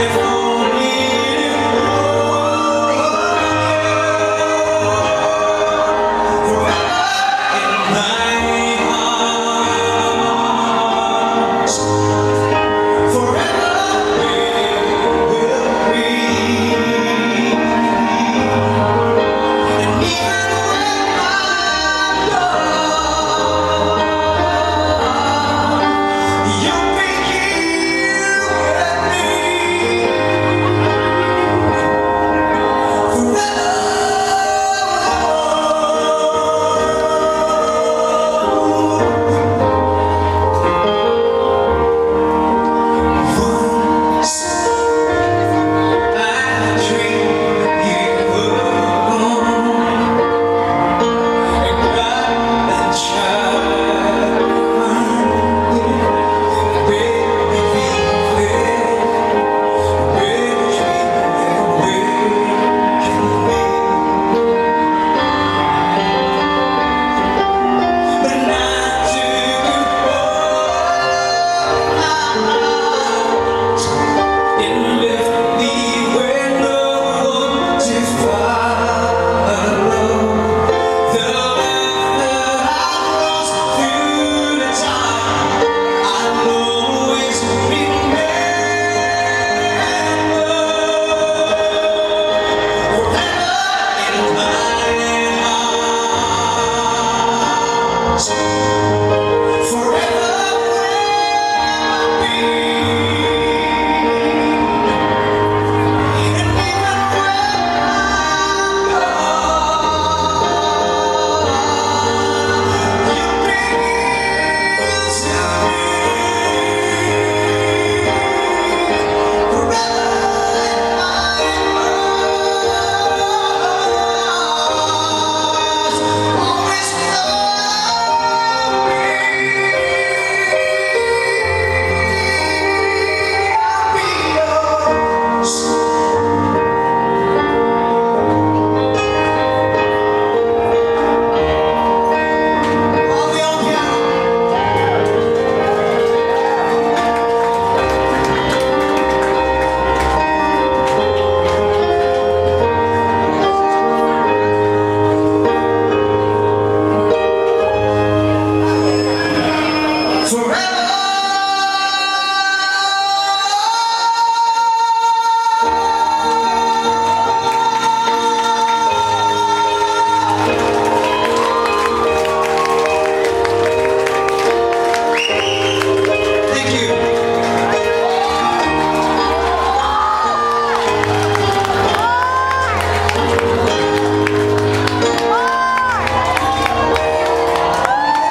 if